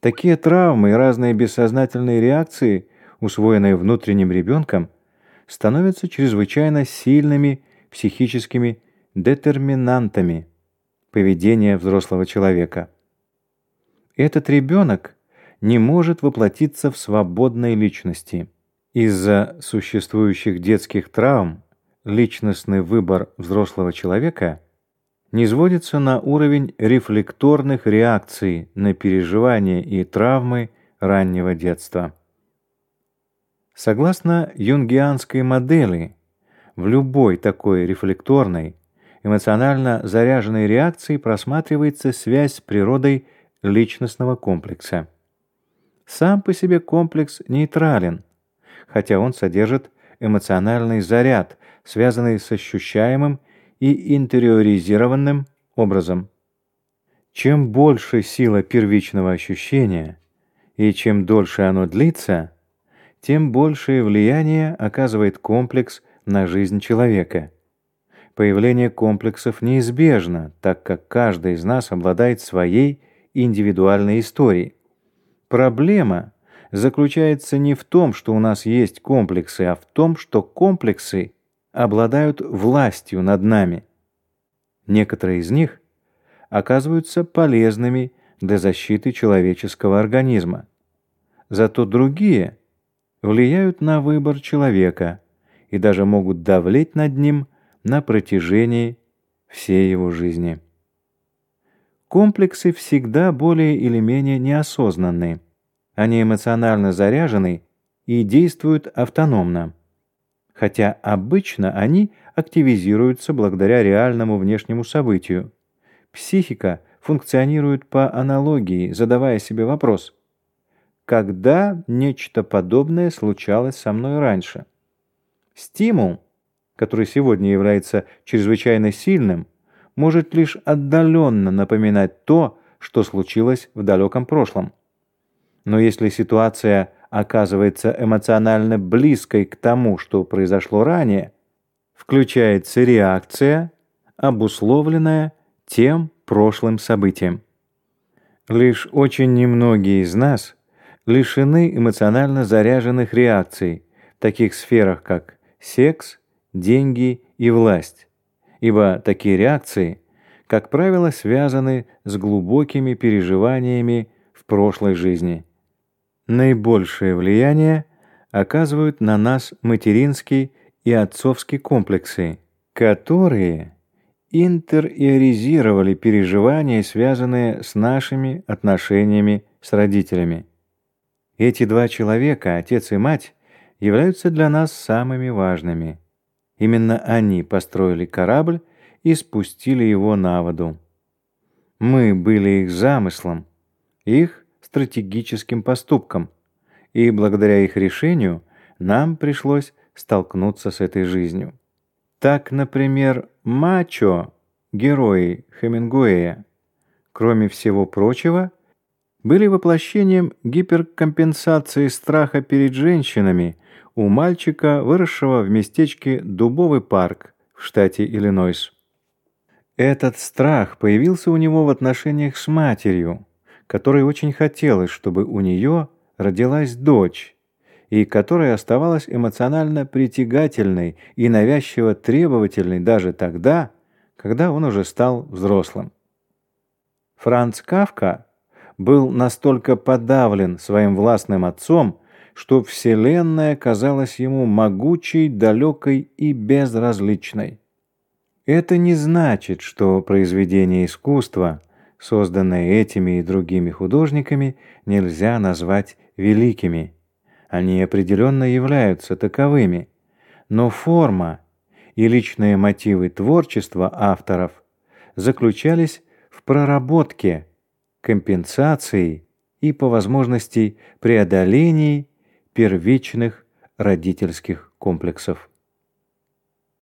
Такие травмы и разные бессознательные реакции, усвоенные внутренним ребенком, становятся чрезвычайно сильными психическими детерминантами поведения взрослого человека. Этот ребенок не может воплотиться в свободной личности. Из-за существующих детских травм личностный выбор взрослого человека не сводится на уровень рефлекторных реакций на переживания и травмы раннего детства. Согласно юнгианской модели, в любой такой рефлекторной, эмоционально заряженной реакции просматривается связь с природой личностного комплекса. Сам по себе комплекс нейтрален, хотя он содержит эмоциональный заряд, связанный с ощущаемым и интериоризированным образом. Чем больше сила первичного ощущения, и чем дольше оно длится, тем большее влияние оказывает комплекс на жизнь человека. Появление комплексов неизбежно, так как каждый из нас обладает своей индивидуальной историей. Проблема заключается не в том, что у нас есть комплексы, а в том, что комплексы обладают властью над нами. Некоторые из них оказываются полезными для защиты человеческого организма. Зато другие влияют на выбор человека и даже могут давлеть над ним на протяжении всей его жизни. Комплексы всегда более или менее неосознанны. Они эмоционально заряжены и действуют автономно. Хотя обычно они активизируются благодаря реальному внешнему событию. Психика функционирует по аналогии, задавая себе вопрос: когда нечто подобное случалось со мной раньше? Стимул, который сегодня является чрезвычайно сильным, может лишь отдаленно напоминать то, что случилось в далеком прошлом. Но если ситуация оказывается эмоционально близкой к тому, что произошло ранее, включается реакция, обусловленная тем прошлым событием. Лишь очень немногие из нас лишены эмоционально заряженных реакций в таких сферах, как секс, деньги и власть ибо такие реакции, как правило, связаны с глубокими переживаниями в прошлой жизни. Наибольшее влияние оказывают на нас материнский и отцовский комплексы, которые интериоризировали переживания, связанные с нашими отношениями с родителями. Эти два человека, отец и мать, являются для нас самыми важными. Именно они построили корабль и спустили его на воду. Мы были их замыслом, их стратегическим поступком, и благодаря их решению нам пришлось столкнуться с этой жизнью. Так, например, мачо, герои Хемингуэя, кроме всего прочего, были воплощением гиперкомпенсации страха перед женщинами – у мальчика, выросшего в местечке Дубовый парк в штате Иллинойс. Этот страх появился у него в отношениях с матерью, которой очень хотелось, чтобы у нее родилась дочь, и которая оставалась эмоционально притягательной и навязчиво требовательной даже тогда, когда он уже стал взрослым. Франц Кафка был настолько подавлен своим властным отцом, что Вселенная казалась ему могучей, далекой и безразличной. Это не значит, что произведения искусства, созданные этими и другими художниками, нельзя назвать великими. Они определенно являются таковыми. Но форма и личные мотивы творчества авторов заключались в проработке, компенсации и, по возможности, преодолении первичных родительских комплексов.